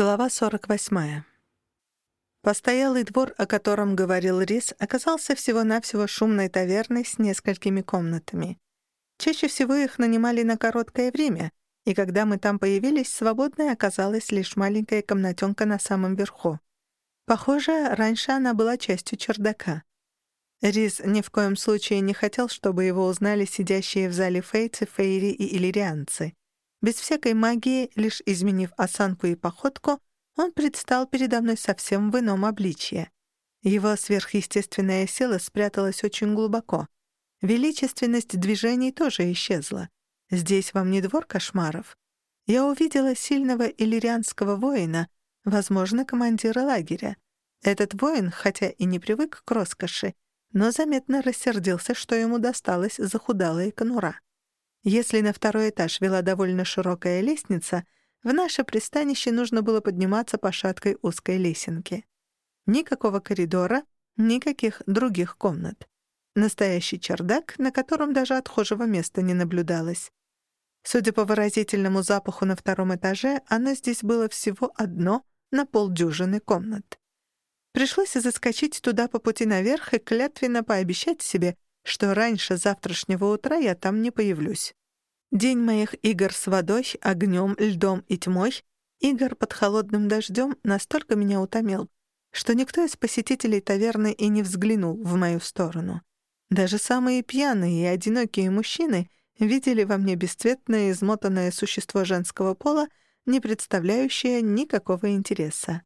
Глава 48. Постоялый двор, о котором говорил Рис, оказался всего-навсего шумной таверной с несколькими комнатами. Чаще всего их нанимали на короткое время, и когда мы там появились, свободной оказалась лишь маленькая комнатенка на самом верху. Похоже, раньше она была частью чердака. Рис ни в коем случае не хотел, чтобы его узнали сидящие в зале фейцы, фейри и иллирианцы. Без всякой магии, лишь изменив осанку и походку, он предстал передо мной совсем в ином обличье. Его сверхъестественная сила спряталась очень глубоко. Величественность движений тоже исчезла. Здесь вам не двор кошмаров. Я увидела сильного иллирианского воина, возможно, командира лагеря. Этот воин, хотя и не привык к роскоши, но заметно рассердился, что ему досталась захудалая конура. Если на второй этаж вела довольно широкая лестница, в наше пристанище нужно было подниматься по шаткой узкой лесенке. Никакого коридора, никаких других комнат. Настоящий чердак, на котором даже отхожего места не наблюдалось. Судя по выразительному запаху на втором этаже, оно здесь было всего одно на полдюжины комнат. Пришлось заскочить туда по пути наверх и клятвенно пообещать себе, что раньше завтрашнего утра я там не появлюсь. День моих игр с водой, огнем, льдом и тьмой, игр под холодным дождем настолько меня утомил, что никто из посетителей таверны и не взглянул в мою сторону. Даже самые пьяные и одинокие мужчины видели во мне бесцветное измотанное существо женского пола, не представляющее никакого интереса.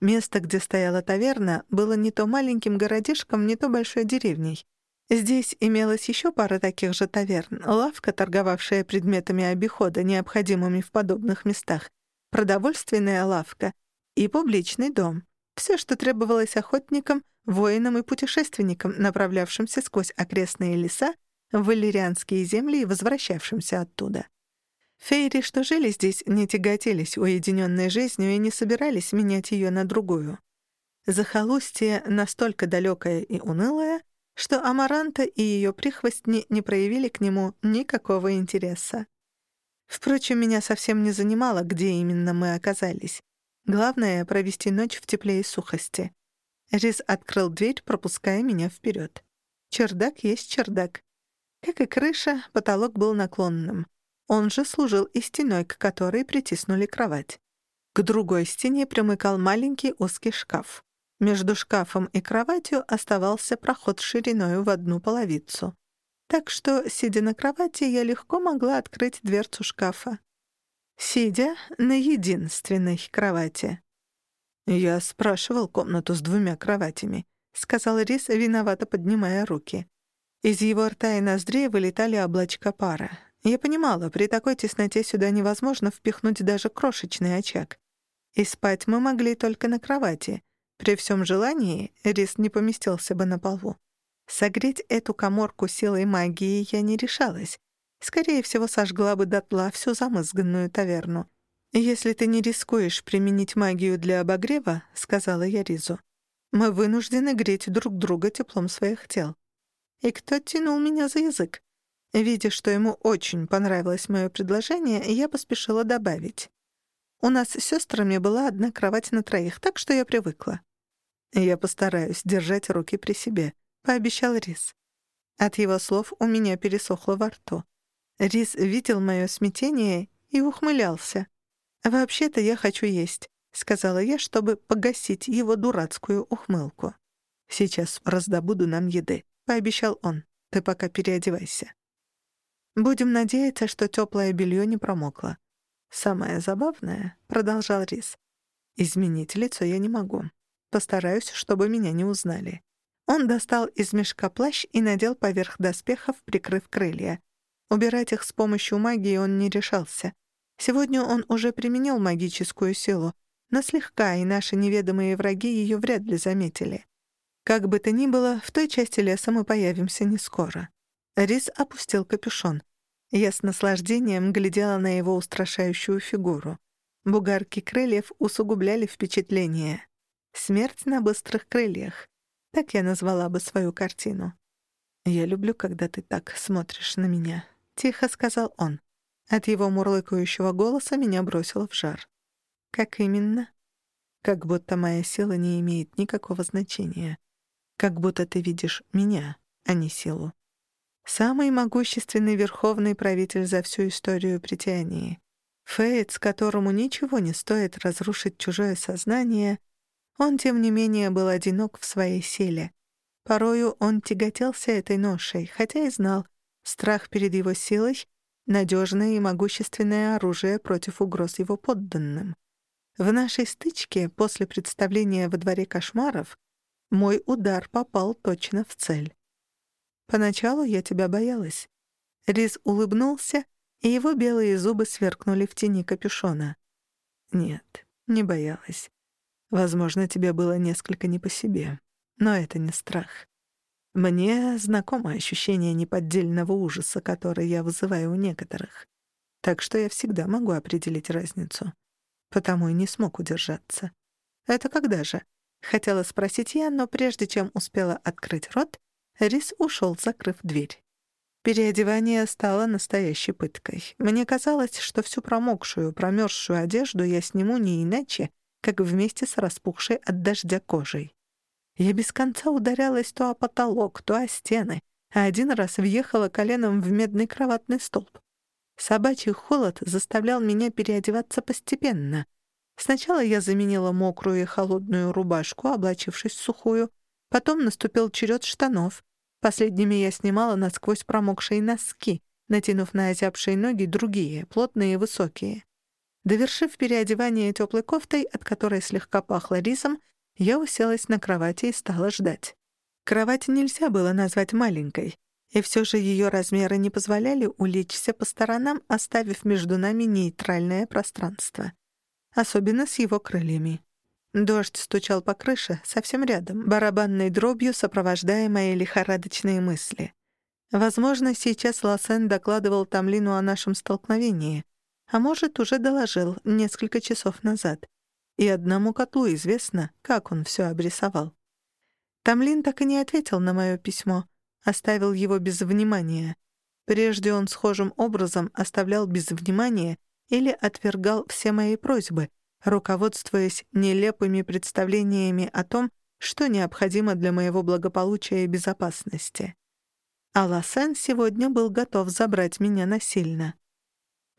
Место, где стояла таверна, было не то маленьким городишком, не то большой деревней — Здесь имелась еще пара таких же таверн, лавка, торговавшая предметами обихода, необходимыми в подобных местах, продовольственная лавка и публичный дом. Все, что требовалось охотникам, воинам и путешественникам, направлявшимся сквозь окрестные леса в валерианские земли и возвращавшимся оттуда. Фейри, что жили здесь, не тяготились уединенной жизнью и не собирались менять ее на другую. Захолустье настолько далекое и унылое, что Амаранта и ее прихвостни не проявили к нему никакого интереса. Впрочем, меня совсем не занимало, где именно мы оказались. Главное — провести ночь в тепле и сухости. Рис открыл дверь, пропуская меня вперед. Чердак есть чердак. Как и крыша, потолок был наклонным. Он же служил и стеной, к которой притиснули кровать. К другой стене примыкал маленький узкий шкаф. Между шкафом и кроватью оставался проход шириной в одну половицу. Так что, сидя на кровати, я легко могла открыть дверцу шкафа. Сидя на единственной кровати. «Я спрашивал комнату с двумя кроватями», — сказал Рис, виновато поднимая руки. Из его рта и ноздрей вылетали облачка пара. Я понимала, при такой тесноте сюда невозможно впихнуть даже крошечный очаг. И спать мы могли только на кровати — при всем желании Рис не поместился бы на полу. Согреть эту коморку силой магии я не решалась. Скорее всего, сожгла бы дотла всю замызганную таверну. «Если ты не рискуешь применить магию для обогрева», — сказала я Ризу, «мы вынуждены греть друг друга теплом своих тел». И кто тянул меня за язык? Видя, что ему очень понравилось мое предложение, я поспешила добавить. «У нас с сестрами была одна кровать на троих, так что я привыкла». «Я постараюсь держать руки при себе», — пообещал Рис. От его слов у меня пересохло во рту. Рис видел мое смятение и ухмылялся. «Вообще-то я хочу есть», — сказала я, чтобы погасить его дурацкую ухмылку. «Сейчас раздобуду нам еды», — пообещал он. «Ты пока переодевайся». «Будем надеяться, что теплое белье не промокло». «Самое забавное», — продолжал Рис, — «изменить лицо я не могу. Постараюсь, чтобы меня не узнали». Он достал из мешка плащ и надел поверх доспехов, прикрыв крылья. Убирать их с помощью магии он не решался. Сегодня он уже применил магическую силу, но слегка, и наши неведомые враги ее вряд ли заметили. Как бы то ни было, в той части леса мы появимся не скоро. Рис опустил капюшон. Я с наслаждением глядела на его устрашающую фигуру. Бугарки крыльев усугубляли впечатление. «Смерть на быстрых крыльях». Так я назвала бы свою картину. «Я люблю, когда ты так смотришь на меня», — тихо сказал он. От его мурлыкающего голоса меня бросило в жар. Как именно? Как будто моя сила не имеет никакого значения. Как будто ты видишь меня, а не силу. Самый могущественный верховный правитель за всю историю притяния. Фейт, которому ничего не стоит разрушить чужое сознание, он, тем не менее, был одинок в своей силе. Порою он тяготелся этой ношей, хотя и знал, страх перед его силой — надежное и могущественное оружие против угроз его подданным. В нашей стычке после представления во дворе кошмаров мой удар попал точно в цель. Поначалу я тебя боялась. Риз улыбнулся, и его белые зубы сверкнули в тени капюшона. Нет, не боялась. Возможно, тебе было несколько не по себе. Но это не страх. Мне знакомо ощущение неподдельного ужаса, которое я вызываю у некоторых. Так что я всегда могу определить разницу. Потому и не смог удержаться. Это когда же? Хотела спросить я, но прежде чем успела открыть рот, Рис ушел, закрыв дверь. Переодевание стало настоящей пыткой. Мне казалось, что всю промокшую, промерзшую одежду я сниму не иначе, как вместе с распухшей от дождя кожей. Я без конца ударялась то о потолок, то о стены, а один раз въехала коленом в медный кроватный столб. Собачий холод заставлял меня переодеваться постепенно. Сначала я заменила мокрую и холодную рубашку, облачившись в сухую, потом наступил черед штанов, Последними я снимала насквозь промокшие носки, натянув на озябшие ноги другие, плотные и высокие. Довершив переодевание теплой кофтой, от которой слегка пахло рисом, я уселась на кровати и стала ждать. Кровать нельзя было назвать маленькой, и все же ее размеры не позволяли улечься по сторонам, оставив между нами нейтральное пространство. Особенно с его крыльями. Дождь стучал по крыше, совсем рядом, барабанной дробью сопровождая мои лихорадочные мысли. Возможно, сейчас Лосен докладывал Тамлину о нашем столкновении, а может, уже доложил несколько часов назад. И одному котлу известно, как он все обрисовал. Тамлин так и не ответил на мое письмо, оставил его без внимания. Прежде он схожим образом оставлял без внимания или отвергал все мои просьбы — руководствуясь нелепыми представлениями о том, что необходимо для моего благополучия и безопасности. Аласен сегодня был готов забрать меня насильно.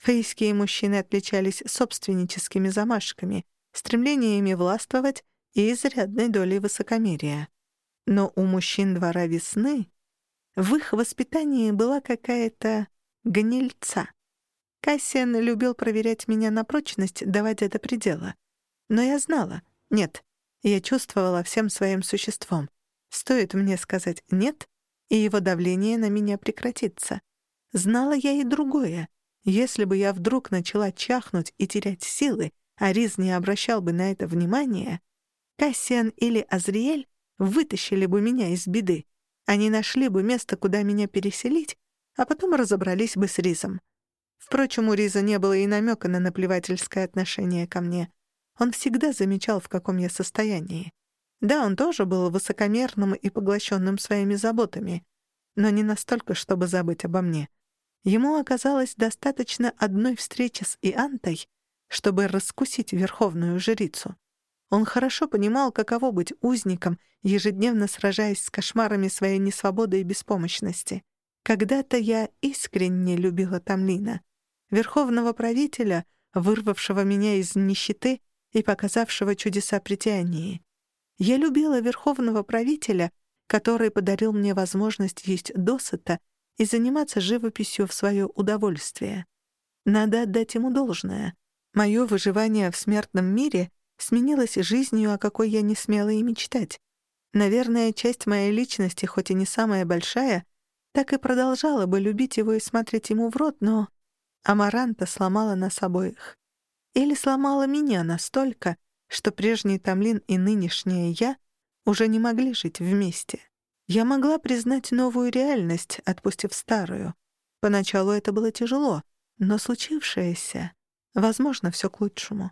Фейские мужчины отличались собственническими замашками, стремлениями властвовать и изрядной долей высокомерия. Но у мужчин двора весны в их воспитании была какая-то гнильца. Кассиан любил проверять меня на прочность, доводя до предела. Но я знала. Нет. Я чувствовала всем своим существом. Стоит мне сказать «нет», и его давление на меня прекратится. Знала я и другое. Если бы я вдруг начала чахнуть и терять силы, а Риз не обращал бы на это внимания, Кассиан или Азриэль вытащили бы меня из беды. Они нашли бы место, куда меня переселить, а потом разобрались бы с Ризом. Впрочем, у Риза не было и намека на наплевательское отношение ко мне. Он всегда замечал, в каком я состоянии. Да, он тоже был высокомерным и поглощенным своими заботами, но не настолько, чтобы забыть обо мне. Ему оказалось достаточно одной встречи с Иантой, чтобы раскусить верховную жрицу. Он хорошо понимал, каково быть узником, ежедневно сражаясь с кошмарами своей несвободы и беспомощности. Когда-то я искренне любила Тамлина верховного правителя, вырвавшего меня из нищеты и показавшего чудеса притянии. Я любила верховного правителя, который подарил мне возможность есть досыта и заниматься живописью в свое удовольствие. Надо отдать ему должное. Мое выживание в смертном мире сменилось жизнью, о какой я не смела и мечтать. Наверное, часть моей личности, хоть и не самая большая, так и продолжала бы любить его и смотреть ему в рот, но Амаранта сломала нас обоих. Или сломала меня настолько, что прежний Тамлин и нынешняя я уже не могли жить вместе. Я могла признать новую реальность, отпустив старую. Поначалу это было тяжело, но случившееся, возможно, все к лучшему.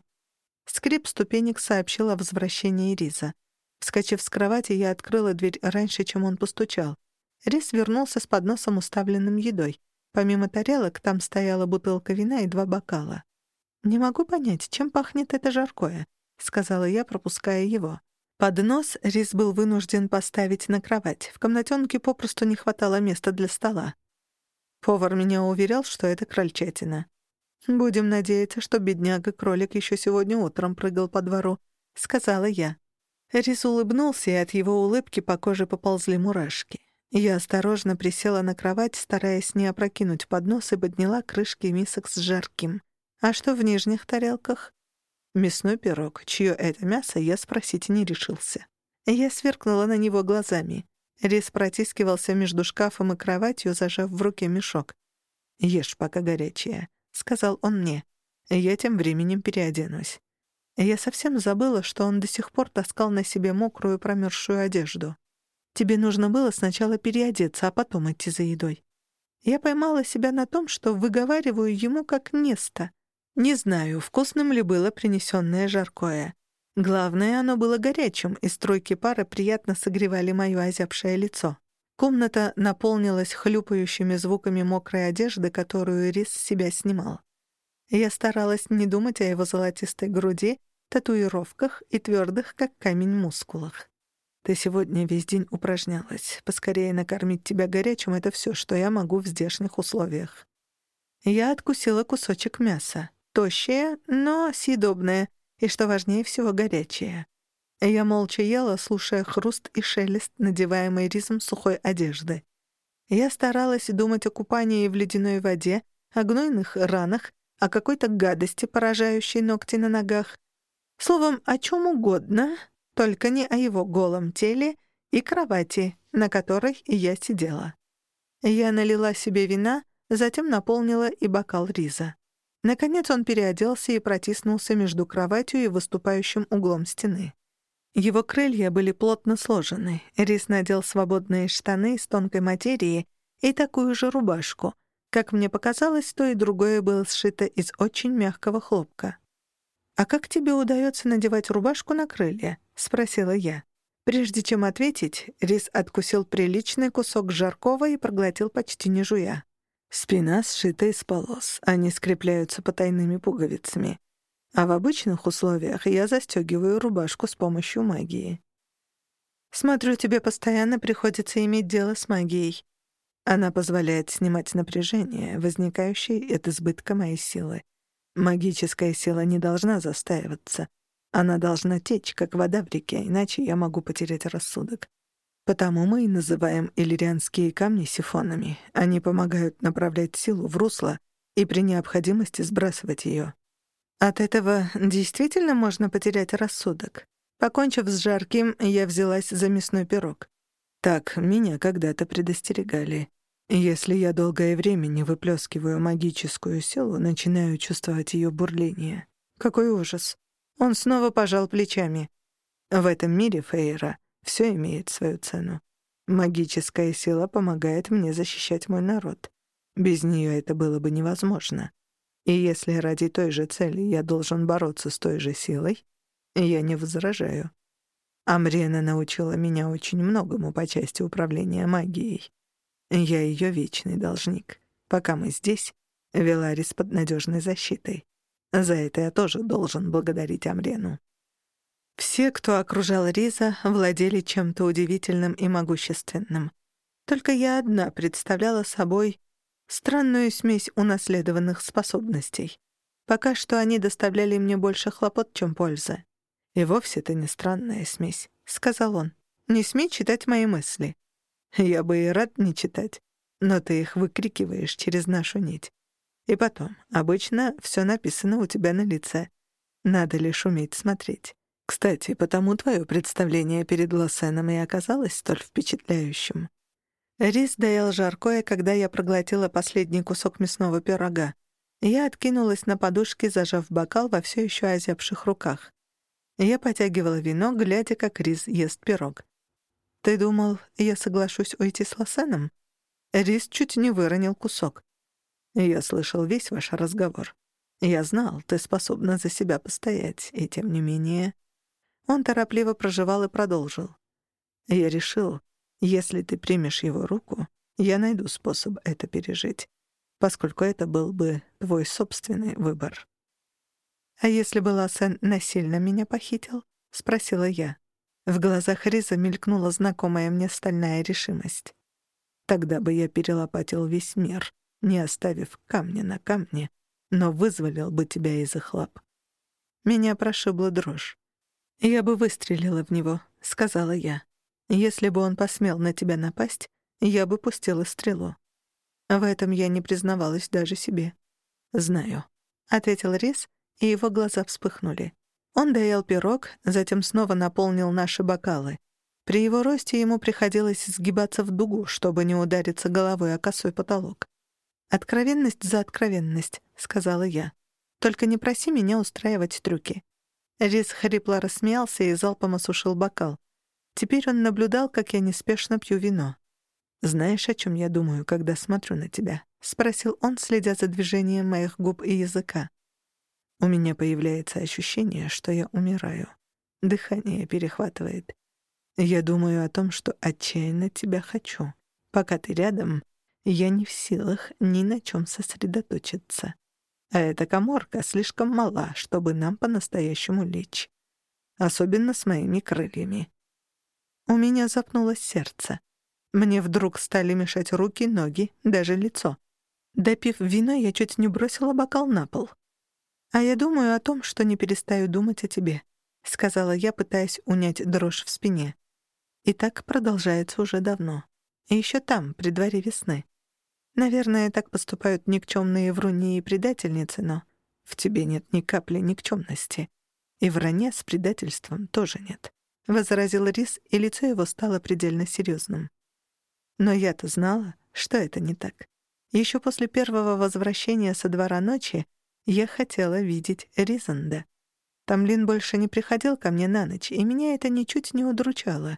Скрип ступенек сообщил о возвращении Риза. Вскочив с кровати, я открыла дверь раньше, чем он постучал. Риз вернулся с подносом, уставленным едой. Помимо тарелок там стояла бутылка вина и два бокала. «Не могу понять, чем пахнет это жаркое», — сказала я, пропуская его. Поднос Рис был вынужден поставить на кровать. В комнатенке попросту не хватало места для стола. Повар меня уверял, что это крольчатина. «Будем надеяться, что бедняга-кролик еще сегодня утром прыгал по двору», — сказала я. Рис улыбнулся, и от его улыбки по коже поползли мурашки. Я осторожно присела на кровать, стараясь не опрокинуть поднос, и подняла крышки мисок с жарким. «А что в нижних тарелках?» Мясной пирог, чье это мясо, я спросить не решился. Я сверкнула на него глазами. Рис протискивался между шкафом и кроватью, зажав в руке мешок. «Ешь, пока горячее», — сказал он мне. «Я тем временем переоденусь». Я совсем забыла, что он до сих пор таскал на себе мокрую промерзшую одежду. «Тебе нужно было сначала переодеться, а потом идти за едой». Я поймала себя на том, что выговариваю ему как место. Не знаю, вкусным ли было принесенное жаркое. Главное, оно было горячим, и струйки пара приятно согревали моё озябшее лицо. Комната наполнилась хлюпающими звуками мокрой одежды, которую Рис с себя снимал. Я старалась не думать о его золотистой груди, татуировках и твёрдых, как камень, мускулах. «Ты сегодня весь день упражнялась. Поскорее накормить тебя горячим — это всё, что я могу в здешних условиях». Я откусила кусочек мяса. Тощая, но съедобная, и, что важнее всего, горячая. Я молча ела, слушая хруст и шелест, надеваемый ризом сухой одежды. Я старалась думать о купании в ледяной воде, о гнойных ранах, о какой-то гадости, поражающей ногти на ногах. Словом, о чем угодно, только не о его голом теле и кровати, на которой я сидела. Я налила себе вина, затем наполнила и бокал риза. Наконец он переоделся и протиснулся между кроватью и выступающим углом стены. Его крылья были плотно сложены. Рис надел свободные штаны из тонкой материи и такую же рубашку. Как мне показалось, то и другое было сшито из очень мягкого хлопка. «А как тебе удается надевать рубашку на крылья?» — спросила я. Прежде чем ответить, Рис откусил приличный кусок жаркого и проглотил почти не жуя. Спина сшита из полос, они скрепляются потайными пуговицами. А в обычных условиях я застегиваю рубашку с помощью магии. Смотрю, тебе постоянно приходится иметь дело с магией. Она позволяет снимать напряжение, возникающее от избытка моей силы. Магическая сила не должна застаиваться. Она должна течь, как вода в реке, иначе я могу потерять рассудок. Потому мы и называем иллирианские камни сифонами. Они помогают направлять силу в русло и при необходимости сбрасывать ее. От этого действительно можно потерять рассудок. Покончив с жарким, я взялась за мясной пирог. Так меня когда-то предостерегали. Если я долгое время не выплескиваю магическую силу, начинаю чувствовать ее бурление. Какой ужас. Он снова пожал плечами. В этом мире, Фейра, все имеет свою цену. Магическая сила помогает мне защищать мой народ. Без нее это было бы невозможно. И если ради той же цели я должен бороться с той же силой, я не возражаю. Амрена научила меня очень многому по части управления магией. Я ее вечный должник. Пока мы здесь, Веларис под надежной защитой. За это я тоже должен благодарить Амрену. Все, кто окружал Риза, владели чем-то удивительным и могущественным. Только я одна представляла собой странную смесь унаследованных способностей. Пока что они доставляли мне больше хлопот, чем пользы. «И вовсе это не странная смесь», — сказал он. «Не смей читать мои мысли. Я бы и рад не читать, но ты их выкрикиваешь через нашу нить. И потом, обычно все написано у тебя на лице. Надо лишь уметь смотреть. Кстати, потому твое представление перед Лосеном и оказалось столь впечатляющим. Рис доел жаркое, когда я проглотила последний кусок мясного пирога. Я откинулась на подушке, зажав бокал во все еще озябших руках. Я потягивала вино, глядя, как Рис ест пирог. «Ты думал, я соглашусь уйти с Лосеном?» Рис чуть не выронил кусок. «Я слышал весь ваш разговор. Я знал, ты способна за себя постоять, и тем не менее...» Он торопливо проживал и продолжил. «Я решил, если ты примешь его руку, я найду способ это пережить, поскольку это был бы твой собственный выбор». «А если бы Лассен насильно меня похитил?» — спросила я. В глазах Риза мелькнула знакомая мне стальная решимость. «Тогда бы я перелопатил весь мир, не оставив камня на камне, но вызволил бы тебя из их лап». Меня прошибла дрожь. «Я бы выстрелила в него», — сказала я. «Если бы он посмел на тебя напасть, я бы пустила стрелу». В этом я не признавалась даже себе. «Знаю», — ответил Рис, и его глаза вспыхнули. Он доел пирог, затем снова наполнил наши бокалы. При его росте ему приходилось сгибаться в дугу, чтобы не удариться головой о косой потолок. «Откровенность за откровенность», — сказала я. «Только не проси меня устраивать трюки». Рис хрипло рассмеялся и залпом осушил бокал. Теперь он наблюдал, как я неспешно пью вино. «Знаешь, о чем я думаю, когда смотрю на тебя?» — спросил он, следя за движением моих губ и языка. У меня появляется ощущение, что я умираю. Дыхание перехватывает. Я думаю о том, что отчаянно тебя хочу. Пока ты рядом, я не в силах ни на чем сосредоточиться. А эта коморка слишком мала, чтобы нам по-настоящему лечь. Особенно с моими крыльями. У меня запнулось сердце. Мне вдруг стали мешать руки, ноги, даже лицо. Допив вино, я чуть не бросила бокал на пол. «А я думаю о том, что не перестаю думать о тебе», — сказала я, пытаясь унять дрожь в спине. И так продолжается уже давно. И еще там, при дворе весны. Наверное, так поступают никчемные вруни и предательницы, но в тебе нет ни капли никчемности. И вранья с предательством тоже нет. Возразил Рис, и лицо его стало предельно серьезным. Но я-то знала, что это не так. Еще после первого возвращения со двора ночи я хотела видеть Ризанда. Тамлин больше не приходил ко мне на ночь, и меня это ничуть не удручало.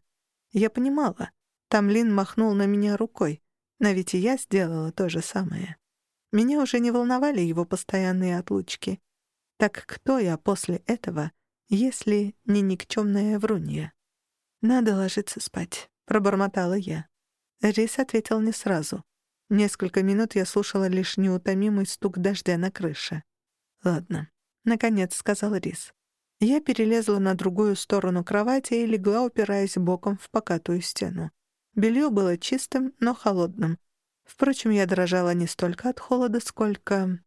Я понимала. Тамлин махнул на меня рукой, но ведь и я сделала то же самое. Меня уже не волновали его постоянные отлучки. Так кто я после этого, если не никчемная врунья? «Надо ложиться спать», — пробормотала я. Рис ответил не сразу. Несколько минут я слушала лишь неутомимый стук дождя на крыше. «Ладно», — наконец сказал Рис. Я перелезла на другую сторону кровати и легла, упираясь боком в покатую стену. Белье было чистым, но холодным. Впрочем, я дрожала не столько от холода, сколько...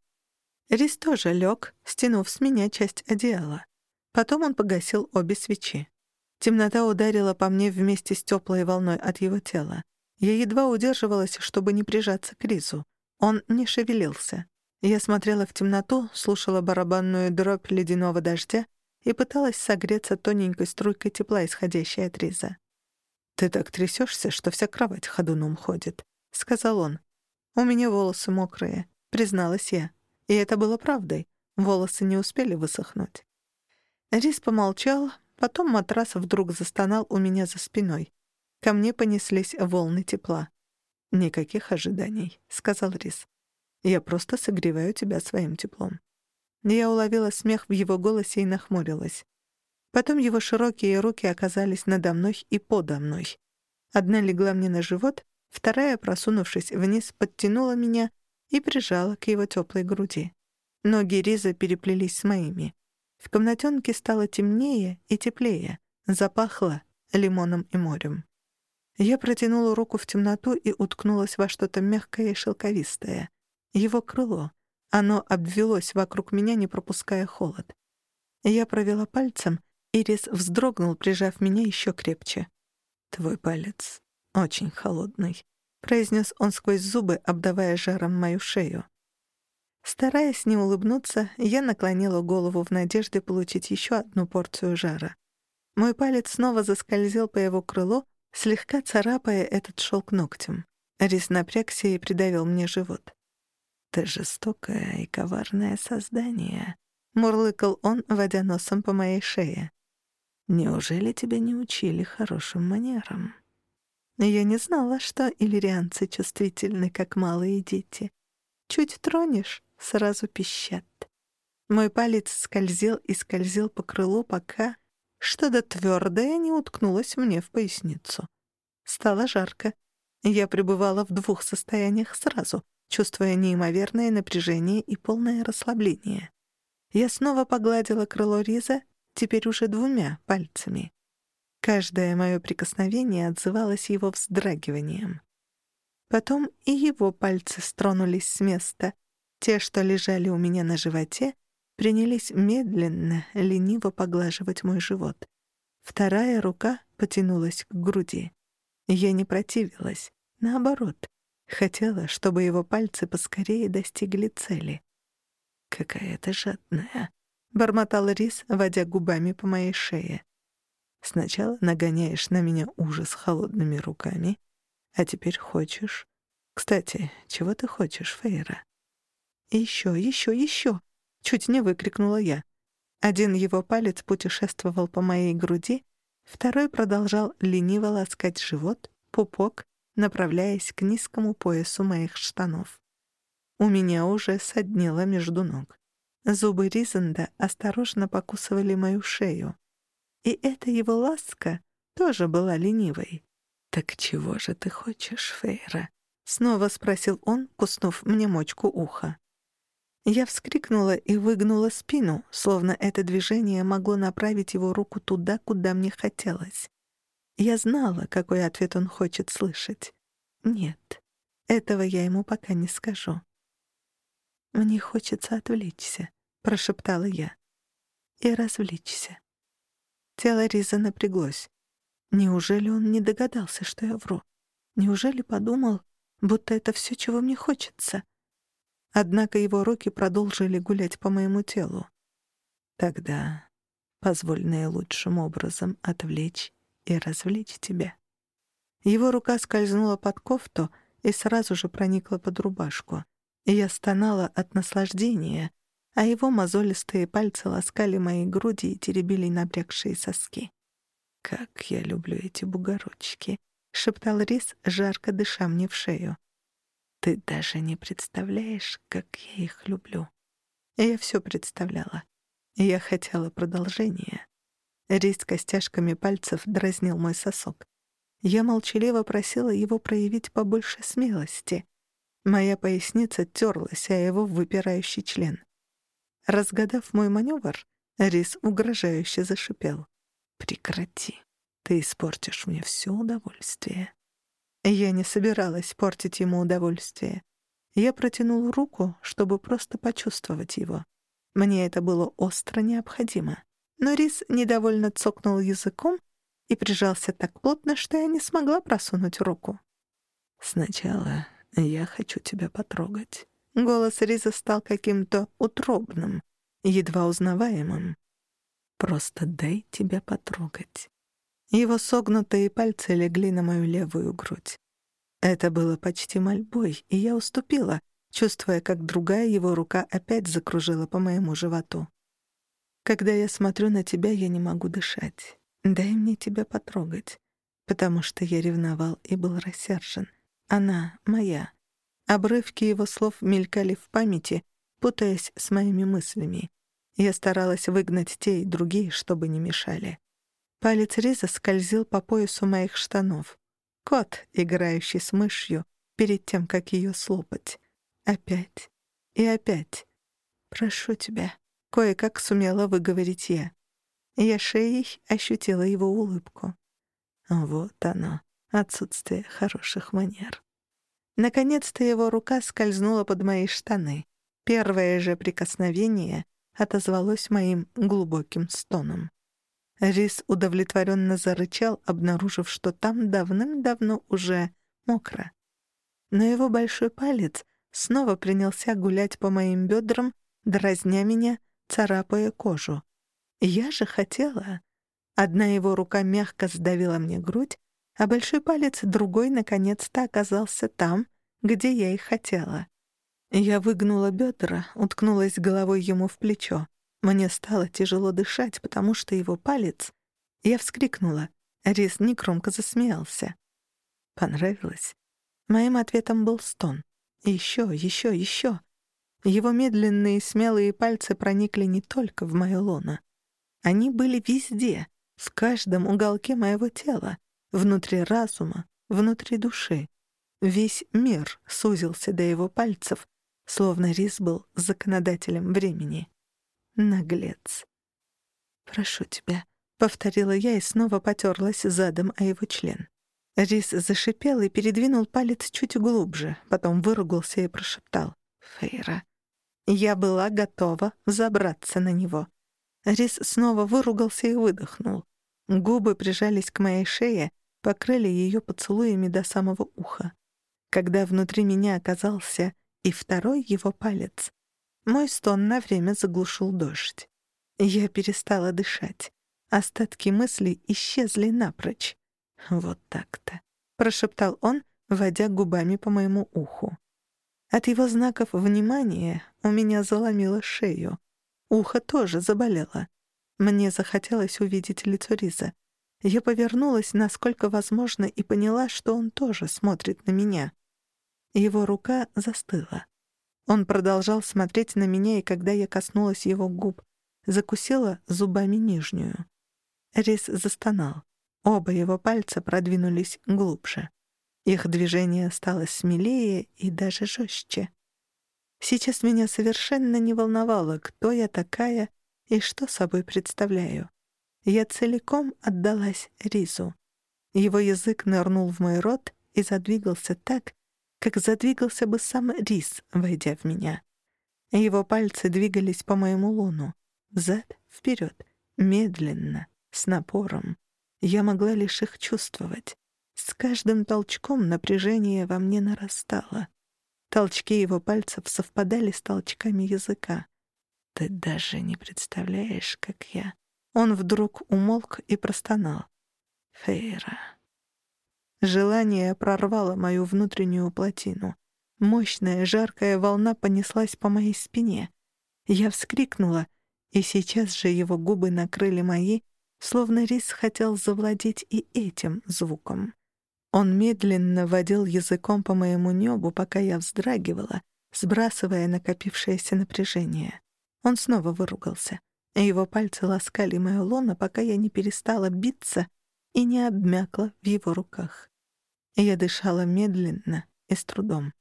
Рис тоже лег, стянув с меня часть одеяла. Потом он погасил обе свечи. Темнота ударила по мне вместе с теплой волной от его тела. Я едва удерживалась, чтобы не прижаться к Ризу. Он не шевелился. Я смотрела в темноту, слушала барабанную дробь ледяного дождя и пыталась согреться тоненькой струйкой тепла, исходящей от Риза. «Ты так трясешься, что вся кровать ходуном ходит», — сказал он. «У меня волосы мокрые», — призналась я. И это было правдой. Волосы не успели высохнуть. Риз помолчал, потом матрас вдруг застонал у меня за спиной. Ко мне понеслись волны тепла. «Никаких ожиданий», — сказал Рис. «Я просто согреваю тебя своим теплом». Я уловила смех в его голосе и нахмурилась. Потом его широкие руки оказались надо мной и подо мной. Одна легла мне на живот, вторая, просунувшись вниз, подтянула меня и прижала к его теплой груди. Ноги Риза переплелись с моими. В комнатенке стало темнее и теплее, запахло лимоном и морем. Я протянула руку в темноту и уткнулась во что-то мягкое и шелковистое. Его крыло. Оно обвелось вокруг меня, не пропуская холод. Я провела пальцем, Ирис вздрогнул, прижав меня еще крепче. «Твой палец очень холодный», — произнес он сквозь зубы, обдавая жаром мою шею. Стараясь не улыбнуться, я наклонила голову в надежде получить еще одну порцию жара. Мой палец снова заскользил по его крылу, слегка царапая этот шелк ногтем. Рис напрягся и придавил мне живот. «Ты жестокое и коварное создание», — мурлыкал он, водя носом по моей шее. «Неужели тебя не учили хорошим манерам?» Я не знала, что иллирианцы чувствительны, как малые дети. Чуть тронешь — сразу пищат. Мой палец скользил и скользил по крылу, пока что-то твердое не уткнулось мне в поясницу. Стало жарко. Я пребывала в двух состояниях сразу, чувствуя неимоверное напряжение и полное расслабление. Я снова погладила крыло Риза, теперь уже двумя пальцами. Каждое мое прикосновение отзывалось его вздрагиванием. Потом и его пальцы стронулись с места. Те, что лежали у меня на животе, принялись медленно, лениво поглаживать мой живот. Вторая рука потянулась к груди. Я не противилась. Наоборот, хотела, чтобы его пальцы поскорее достигли цели. «Какая ты жадная!» — бормотал Рис, водя губами по моей шее. «Сначала нагоняешь на меня ужас холодными руками, а теперь хочешь. Кстати, чего ты хочешь, Фейра?» «Еще, еще, еще!» — чуть не выкрикнула я. Один его палец путешествовал по моей груди, второй продолжал лениво ласкать живот, пупок, направляясь к низкому поясу моих штанов. У меня уже соднило между ног. Зубы Ризенда осторожно покусывали мою шею. И эта его ласка тоже была ленивой. «Так чего же ты хочешь, Фейра?» — снова спросил он, куснув мне мочку уха. Я вскрикнула и выгнула спину, словно это движение могло направить его руку туда, куда мне хотелось. Я знала, какой ответ он хочет слышать. Нет, этого я ему пока не скажу. «Мне хочется отвлечься», — прошептала я. «И развлечься». Тело Риза напряглось. Неужели он не догадался, что я вру? Неужели подумал, будто это все, чего мне хочется — Однако его руки продолжили гулять по моему телу. Тогда позволь наилучшим образом отвлечь и развлечь тебя. Его рука скользнула под кофту и сразу же проникла под рубашку. Я стонала от наслаждения, а его мозолистые пальцы ласкали мои груди и теребили набрякшие соски. «Как я люблю эти бугорочки!» — шептал Рис, жарко дыша мне в шею. Ты даже не представляешь, как я их люблю. Я все представляла. Я хотела продолжения. Рис костяшками пальцев дразнил мой сосок. Я молчаливо просила его проявить побольше смелости. Моя поясница терлась, а его выпирающий член. Разгадав мой маневр, Рис угрожающе зашипел. «Прекрати. Ты испортишь мне все удовольствие». Я не собиралась портить ему удовольствие. Я протянул руку, чтобы просто почувствовать его. Мне это было остро необходимо. Но Рис недовольно цокнул языком и прижался так плотно, что я не смогла просунуть руку. «Сначала я хочу тебя потрогать». Голос Риза стал каким-то утробным, едва узнаваемым. «Просто дай тебя потрогать». Его согнутые пальцы легли на мою левую грудь. Это было почти мольбой, и я уступила, чувствуя, как другая его рука опять закружила по моему животу. «Когда я смотрю на тебя, я не могу дышать. Дай мне тебя потрогать, потому что я ревновал и был рассержен. Она моя». Обрывки его слов мелькали в памяти, путаясь с моими мыслями. Я старалась выгнать те и другие, чтобы не мешали. Палец Риза скользил по поясу моих штанов. Кот, играющий с мышью, перед тем, как ее слопать. Опять и опять. «Прошу тебя», — кое-как сумела выговорить я. Я шеей ощутила его улыбку. Вот оно, отсутствие хороших манер. Наконец-то его рука скользнула под мои штаны. Первое же прикосновение отозвалось моим глубоким стоном. Рис удовлетворенно зарычал, обнаружив, что там давным-давно уже мокро. Но его большой палец снова принялся гулять по моим бедрам, дразня меня, царапая кожу. Я же хотела. Одна его рука мягко сдавила мне грудь, а большой палец другой наконец-то оказался там, где я и хотела. Я выгнула бедра, уткнулась головой ему в плечо. Мне стало тяжело дышать, потому что его палец... Я вскрикнула. Рис негромко засмеялся. Понравилось? Моим ответом был стон. Еще, еще, еще. Его медленные смелые пальцы проникли не только в мое лоно. Они были везде, в каждом уголке моего тела, внутри разума, внутри души. Весь мир сузился до его пальцев, словно Рис был законодателем времени. Наглец. «Прошу тебя», — повторила я и снова потерлась задом о его член. Рис зашипел и передвинул палец чуть глубже, потом выругался и прошептал. «Фейра». Я была готова забраться на него. Рис снова выругался и выдохнул. Губы прижались к моей шее, покрыли ее поцелуями до самого уха. Когда внутри меня оказался и второй его палец, мой стон на время заглушил дождь. Я перестала дышать. Остатки мыслей исчезли напрочь. «Вот так-то», — прошептал он, водя губами по моему уху. От его знаков внимания у меня заломило шею. Ухо тоже заболело. Мне захотелось увидеть лицо Риза. Я повернулась, насколько возможно, и поняла, что он тоже смотрит на меня. Его рука застыла. Он продолжал смотреть на меня, и когда я коснулась его губ, закусила зубами нижнюю. Рис застонал. Оба его пальца продвинулись глубже. Их движение стало смелее и даже жестче. Сейчас меня совершенно не волновало, кто я такая и что собой представляю. Я целиком отдалась Ризу. Его язык нырнул в мой рот и задвигался так, как задвигался бы сам Риз, войдя в меня. Его пальцы двигались по моему луну, взад, вперед, медленно, с напором. Я могла лишь их чувствовать. С каждым толчком напряжение во мне нарастало. Толчки его пальцев совпадали с толчками языка. Ты даже не представляешь, как я... Он вдруг умолк и простонал. Фейра. Желание прорвало мою внутреннюю плотину. Мощная жаркая волна понеслась по моей спине. Я вскрикнула, и сейчас же его губы накрыли мои, словно рис хотел завладеть и этим звуком. Он медленно водил языком по моему небу, пока я вздрагивала, сбрасывая накопившееся напряжение. Он снова выругался. Его пальцы ласкали мою лоно, пока я не перестала биться и не обмякла в его руках. Я дышала медленно и с трудом.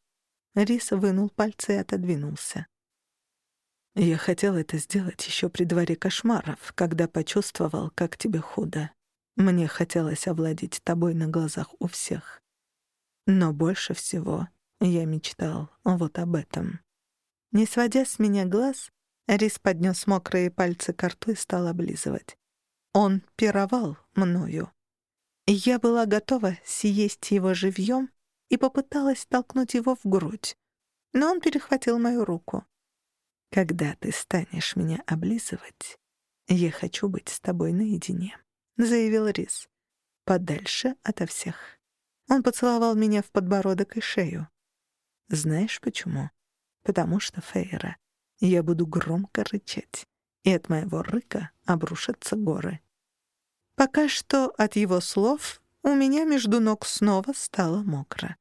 Рис вынул пальцы и отодвинулся. «Я хотел это сделать еще при дворе кошмаров, когда почувствовал, как тебе худо. Мне хотелось овладеть тобой на глазах у всех. Но больше всего я мечтал вот об этом. Не сводя с меня глаз, Рис поднес мокрые пальцы к рту и стал облизывать. Он пировал мною. Я была готова съесть его живьем и попыталась толкнуть его в грудь, но он перехватил мою руку. «Когда ты станешь меня облизывать, я хочу быть с тобой наедине». — заявил Рис. «Подальше ото всех». Он поцеловал меня в подбородок и шею. «Знаешь почему? Потому что, Фейра, я буду громко рычать, и от моего рыка обрушатся горы». Пока что от его слов у меня между ног снова стало мокро.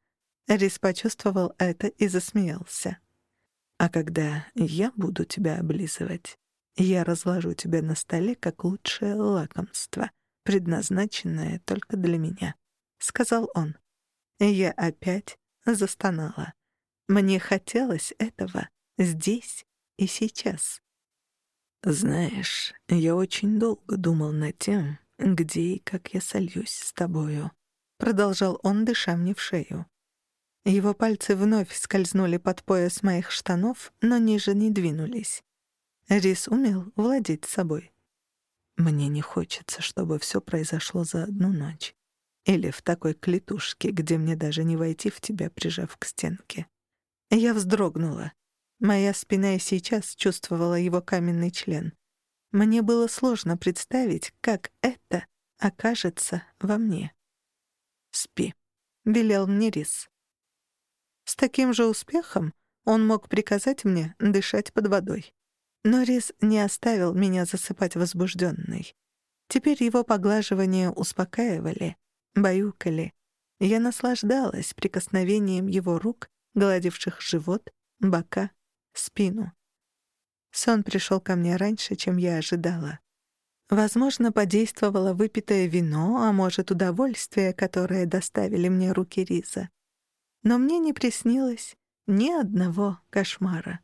Рис почувствовал это и засмеялся. «А когда я буду тебя облизывать, я разложу тебя на столе как лучшее лакомство», предназначенное только для меня», — сказал он. Я опять застонала. Мне хотелось этого здесь и сейчас. «Знаешь, я очень долго думал над тем, где и как я сольюсь с тобою», — продолжал он, дыша мне в шею. Его пальцы вновь скользнули под пояс моих штанов, но ниже не двинулись. Рис умел владеть собой. Мне не хочется, чтобы все произошло за одну ночь. Или в такой клетушке, где мне даже не войти в тебя, прижав к стенке. Я вздрогнула. Моя спина и сейчас чувствовала его каменный член. Мне было сложно представить, как это окажется во мне. «Спи», — велел мне Рис. С таким же успехом он мог приказать мне дышать под водой. Но Рис не оставил меня засыпать возбужденной. Теперь его поглаживания успокаивали, баюкали. Я наслаждалась прикосновением его рук, гладивших живот, бока, спину. Сон пришел ко мне раньше, чем я ожидала. Возможно, подействовало выпитое вино, а может, удовольствие, которое доставили мне руки Риза. Но мне не приснилось ни одного кошмара.